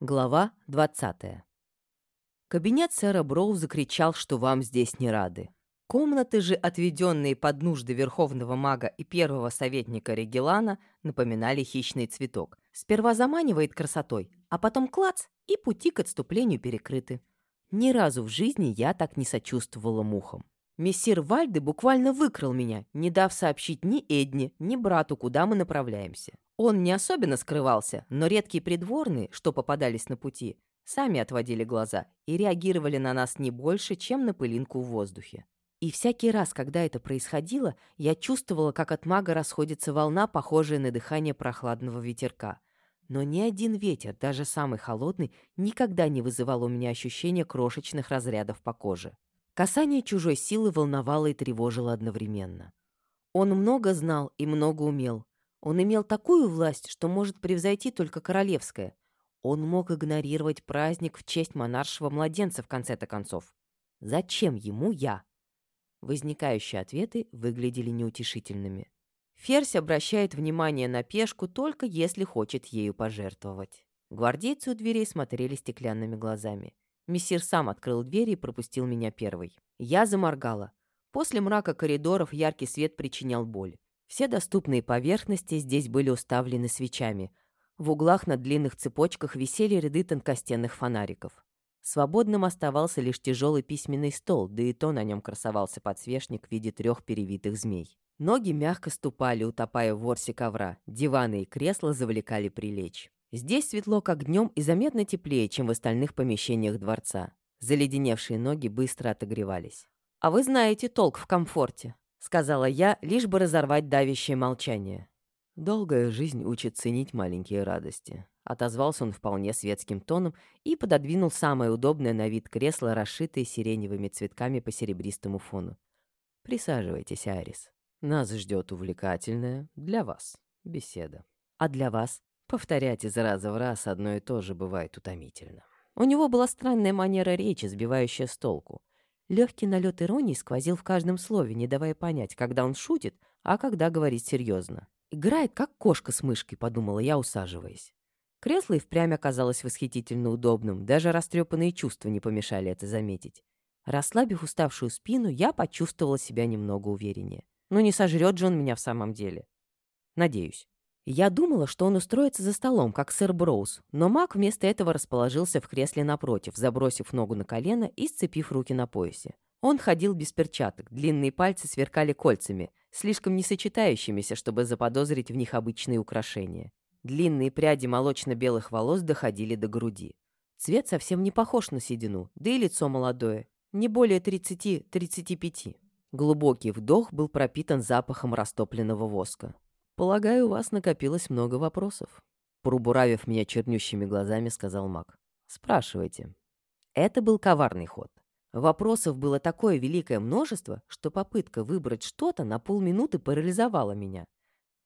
Глава 20. Кабинет сэра Броу закричал, что вам здесь не рады. Комнаты же, отведенные под нужды верховного мага и первого советника Регелана, напоминали хищный цветок. Сперва заманивает красотой, а потом клац, и пути к отступлению перекрыты. Ни разу в жизни я так не сочувствовала мухам. Мессир Вальде буквально выкрал меня, не дав сообщить ни Эдне, ни брату, куда мы направляемся. Он не особенно скрывался, но редкие придворные, что попадались на пути, сами отводили глаза и реагировали на нас не больше, чем на пылинку в воздухе. И всякий раз, когда это происходило, я чувствовала, как от мага расходится волна, похожая на дыхание прохладного ветерка. Но ни один ветер, даже самый холодный, никогда не вызывал у меня ощущения крошечных разрядов по коже. Касание чужой силы волновало и тревожило одновременно. Он много знал и много умел, он имел такую власть, что может превзойти только королевская. Он мог игнорировать праздник в честь монаршего младенца в конце-то концов. Зачем ему я? Возникающие ответы выглядели неутешительными. Ферзь обращает внимание на пешку только если хочет ею пожертвовать. Гвардейцы у дверей смотрели стеклянными глазами. Мессир сам открыл дверь и пропустил меня первой. Я заморгала. После мрака коридоров яркий свет причинял боль. Все доступные поверхности здесь были уставлены свечами. В углах на длинных цепочках висели ряды тонкостенных фонариков. Свободным оставался лишь тяжелый письменный стол, да и то на нем красовался подсвечник в виде трех перевитых змей. Ноги мягко ступали, утопая в ворсе ковра. Диваны и кресла завлекали прилечь. Здесь светло как днем и заметно теплее, чем в остальных помещениях дворца. Заледеневшие ноги быстро отогревались. «А вы знаете толк в комфорте», — сказала я, лишь бы разорвать давящее молчание. «Долгая жизнь учит ценить маленькие радости», — отозвался он вполне светским тоном и пододвинул самое удобное на вид кресло, расшитое сиреневыми цветками по серебристому фону. «Присаживайтесь, Арис. Нас ждет увлекательная для вас беседа. А для вас повторять из раза в раз одно и то же бывает утомительно». У него была странная манера речи, сбивающая с толку. Легкий налет иронии сквозил в каждом слове, не давая понять, когда он шутит, а когда говорит серьезно. «Играет, как кошка с мышкой», — подумала я, усаживаясь. Кресло и впрямь оказалось восхитительно удобным, даже растрепанные чувства не помешали это заметить. Расслабив уставшую спину, я почувствовала себя немного увереннее. Ну не сожрет же он меня в самом деле. Надеюсь. Я думала, что он устроится за столом, как сэр Броуз, но маг вместо этого расположился в кресле напротив, забросив ногу на колено и сцепив руки на поясе. Он ходил без перчаток, длинные пальцы сверкали кольцами, слишком не сочетающимися, чтобы заподозрить в них обычные украшения. Длинные пряди молочно-белых волос доходили до груди. Цвет совсем не похож на седину, да и лицо молодое, не более 30-35. Глубокий вдох был пропитан запахом растопленного воска. «Полагаю, у вас накопилось много вопросов», — пробуравив меня чернющими глазами, сказал маг. «Спрашивайте». Это был коварный ход. Вопросов было такое великое множество, что попытка выбрать что-то на полминуты парализовала меня.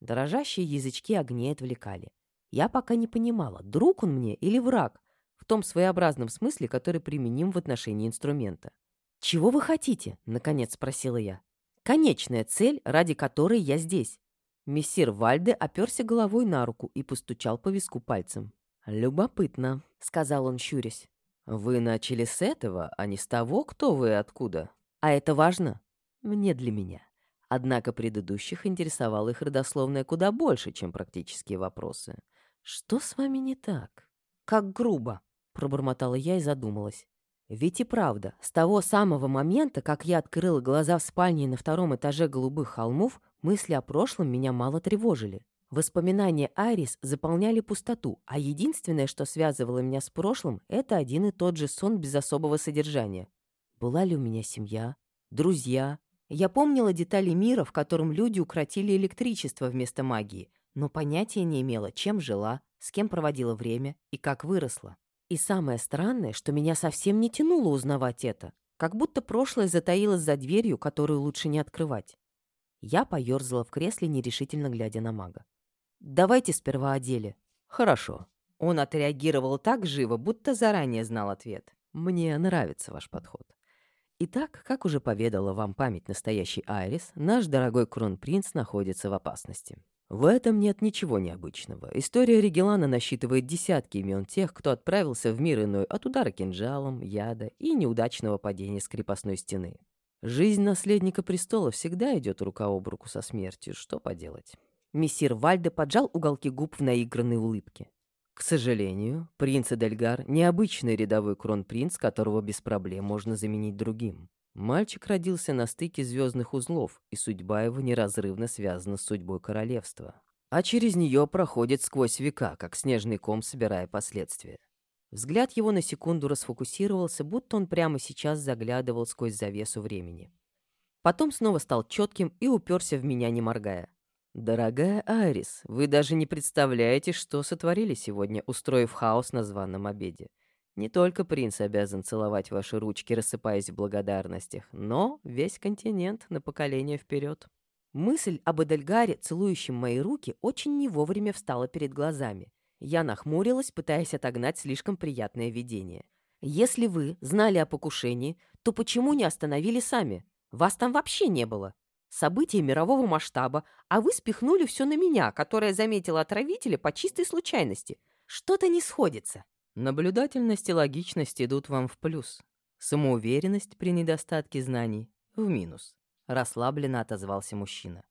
Дрожащие язычки огней отвлекали. Я пока не понимала, друг он мне или враг, в том своеобразном смысле, который применим в отношении инструмента. «Чего вы хотите?» — наконец спросила я. «Конечная цель, ради которой я здесь. Мессир Вальде оперся головой на руку и постучал по виску пальцем. «Любопытно», — сказал он, щурясь. «Вы начали с этого, а не с того, кто вы и откуда. А это важно? Мне для меня. Однако предыдущих интересовало их родословное куда больше, чем практические вопросы. Что с вами не так?» «Как грубо», — пробормотала я и задумалась. Ведь и правда, с того самого момента, как я открыла глаза в спальне на втором этаже голубых холмов, Мысли о прошлом меня мало тревожили. Воспоминания Айрис заполняли пустоту, а единственное, что связывало меня с прошлым, это один и тот же сон без особого содержания. Была ли у меня семья? Друзья? Я помнила детали мира, в котором люди укротили электричество вместо магии, но понятия не имела, чем жила, с кем проводила время и как выросла. И самое странное, что меня совсем не тянуло узнавать это, как будто прошлое затаилось за дверью, которую лучше не открывать. Я поёрзала в кресле, нерешительно глядя на мага. «Давайте сперва о деле». «Хорошо». Он отреагировал так живо, будто заранее знал ответ. «Мне нравится ваш подход. Итак, как уже поведала вам память настоящий Айрис, наш дорогой кронпринц находится в опасности. В этом нет ничего необычного. История Регелана насчитывает десятки имен тех, кто отправился в мир иной от удара кинжалом, яда и неудачного падения с крепостной стены. Жизнь наследника престола всегда идет рука об руку со смертью, что поделать. Мессир Вальде поджал уголки губ в наигранной улыбке. К сожалению, принц Эдельгар — необычный рядовой кронпринц, которого без проблем можно заменить другим. Мальчик родился на стыке звездных узлов, и судьба его неразрывно связана с судьбой королевства. А через нее проходит сквозь века, как снежный ком, собирая последствия. Взгляд его на секунду расфокусировался, будто он прямо сейчас заглядывал сквозь завесу времени. Потом снова стал четким и уперся в меня, не моргая. «Дорогая Айрис, вы даже не представляете, что сотворили сегодня, устроив хаос на званом обеде. Не только принц обязан целовать ваши ручки, рассыпаясь в благодарностях, но весь континент на поколение вперед. Мысль об Эдельгаре, целующем мои руки, очень не вовремя встала перед глазами. Я нахмурилась, пытаясь отогнать слишком приятное видение. «Если вы знали о покушении, то почему не остановили сами? Вас там вообще не было. Событие мирового масштаба, а вы спихнули все на меня, которая заметила отравителя по чистой случайности. Что-то не сходится». Наблюдательность и логичность идут вам в плюс. Самоуверенность при недостатке знаний — в минус. Расслабленно отозвался мужчина.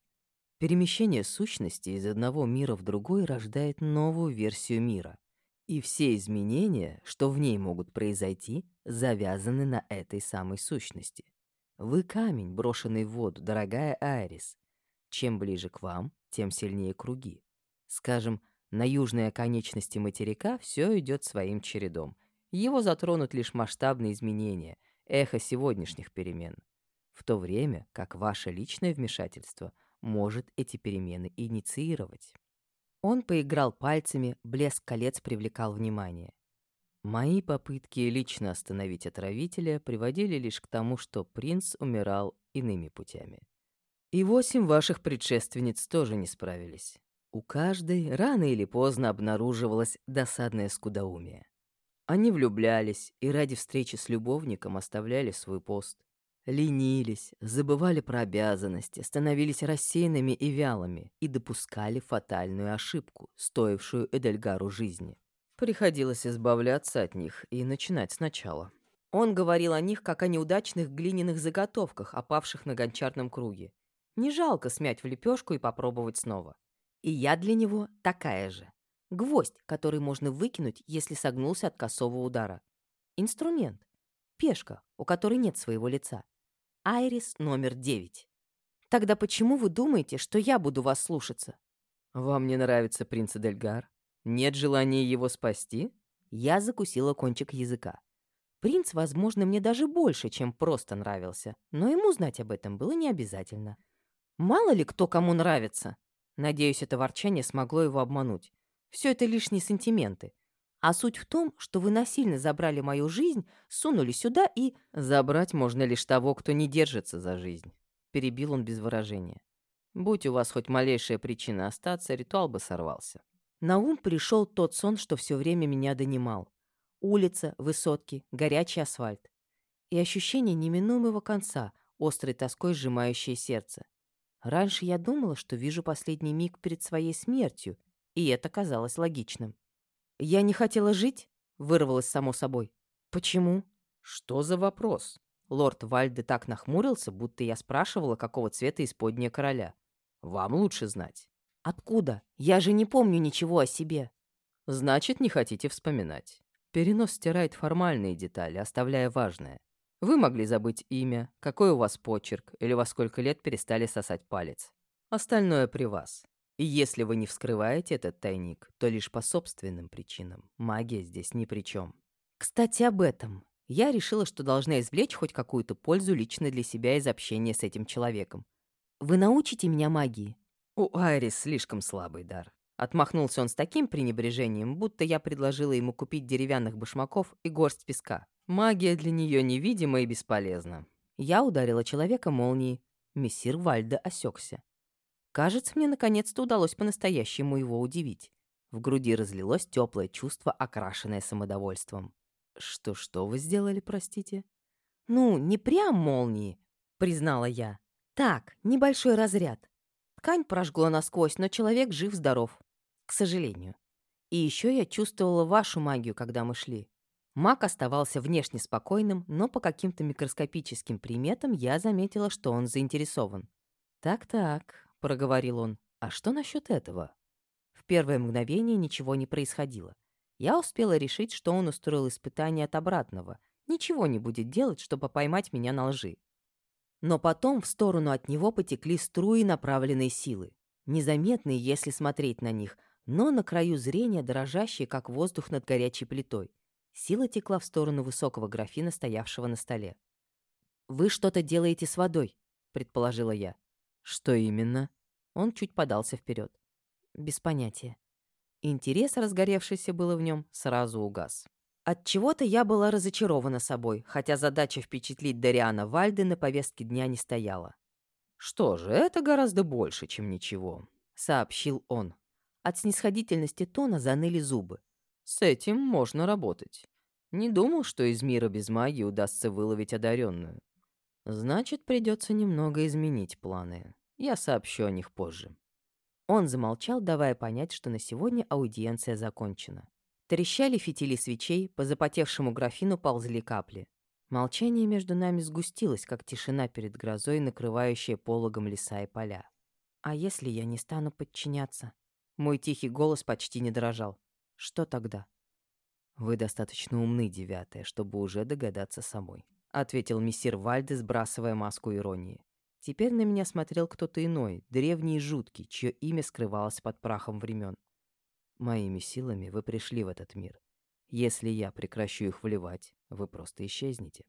Перемещение сущности из одного мира в другой рождает новую версию мира. И все изменения, что в ней могут произойти, завязаны на этой самой сущности. Вы камень, брошенный в воду, дорогая Айрис. Чем ближе к вам, тем сильнее круги. Скажем, на южной оконечности материка все идет своим чередом. Его затронут лишь масштабные изменения, эхо сегодняшних перемен. В то время как ваше личное вмешательство может эти перемены инициировать. Он поиграл пальцами, блеск колец привлекал внимание. Мои попытки лично остановить отравителя приводили лишь к тому, что принц умирал иными путями. И восемь ваших предшественниц тоже не справились. У каждой рано или поздно обнаруживалось досадное скудоумие. Они влюблялись и ради встречи с любовником оставляли свой пост. Ленились, забывали про обязанности, становились рассеянными и вялыми и допускали фатальную ошибку, стоившую Эдельгару жизни. Приходилось избавляться от них и начинать сначала. Он говорил о них как о неудачных глиняных заготовках, опавших на гончарном круге. Не жалко смять в лепешку и попробовать снова. И я для него такая же. Гвоздь, который можно выкинуть, если согнулся от косого удара. Инструмент. Пешка, у которой нет своего лица. Айрис номер девять. Тогда почему вы думаете, что я буду вас слушаться? Вам не нравится принц Дельгар? Нет желания его спасти? Я закусила кончик языка. Принц, возможно, мне даже больше, чем просто нравился, но ему знать об этом было не обязательно. Мало ли кто кому нравится. Надеюсь, это ворчание смогло его обмануть. Все это лишние сантименты. А суть в том, что вы насильно забрали мою жизнь, сунули сюда и... Забрать можно лишь того, кто не держится за жизнь. Перебил он без выражения. Будь у вас хоть малейшая причина остаться, ритуал бы сорвался. На ум пришел тот сон, что все время меня донимал. Улица, высотки, горячий асфальт. И ощущение неминуемого конца, острой тоской сжимающее сердце. Раньше я думала, что вижу последний миг перед своей смертью, и это казалось логичным. «Я не хотела жить?» — вырвалось само собой. «Почему?» «Что за вопрос?» Лорд Вальде так нахмурился, будто я спрашивала, какого цвета исподняя короля. «Вам лучше знать». «Откуда? Я же не помню ничего о себе». «Значит, не хотите вспоминать. Перенос стирает формальные детали, оставляя важное. Вы могли забыть имя, какой у вас почерк или во сколько лет перестали сосать палец. Остальное при вас. И если вы не вскрываете этот тайник, то лишь по собственным причинам. Магия здесь ни при чем. Кстати, об этом. Я решила, что должна извлечь хоть какую-то пользу лично для себя из общения с этим человеком. Вы научите меня магии? У Айрис слишком слабый дар. Отмахнулся он с таким пренебрежением, будто я предложила ему купить деревянных башмаков и горсть песка. Магия для нее невидима и бесполезна. Я ударила человека молнией. Мессир Вальда осекся. Кажется, мне наконец-то удалось по-настоящему его удивить. В груди разлилось теплое чувство, окрашенное самодовольством. «Что-что вы сделали, простите?» «Ну, не прям молнии», — признала я. «Так, небольшой разряд. Ткань прожгла насквозь, но человек жив-здоров. К сожалению. И еще я чувствовала вашу магию, когда мы шли. Маг оставался внешне спокойным, но по каким-то микроскопическим приметам я заметила, что он заинтересован. «Так-так», — проговорил он, — «а что насчет этого?» В первое мгновение ничего не происходило. Я успела решить, что он устроил испытание от обратного. Ничего не будет делать, чтобы поймать меня на лжи. Но потом в сторону от него потекли струи направленной силы. Незаметные, если смотреть на них, но на краю зрения дрожащие, как воздух над горячей плитой. Сила текла в сторону высокого графина, стоявшего на столе. «Вы что-то делаете с водой», — предположила я. «Что именно?» Он чуть подался вперед. «Без понятия». Интерес, разгоревшийся было в нем, сразу угас. От чего то я была разочарована собой, хотя задача впечатлить Дариана Вальды на повестке дня не стояла. «Что же, это гораздо больше, чем ничего», — сообщил он. От снисходительности тона заныли зубы. «С этим можно работать. Не думал, что из мира без магии удастся выловить одаренную. Значит, придется немного изменить планы. Я сообщу о них позже». Он замолчал, давая понять, что на сегодня аудиенция закончена. Трещали фитили свечей, по запотевшему графину ползли капли. Молчание между нами сгустилось, как тишина перед грозой, накрывающая пологом леса и поля. «А если я не стану подчиняться?» Мой тихий голос почти не дрожал. «Что тогда?» «Вы достаточно умны, девятая, чтобы уже догадаться самой», — ответил мессир Вальде, сбрасывая маску иронии. Теперь на меня смотрел кто-то иной, древний и жуткий, чье имя скрывалось под прахом времен. Моими силами вы пришли в этот мир. Если я прекращу их вливать, вы просто исчезнете.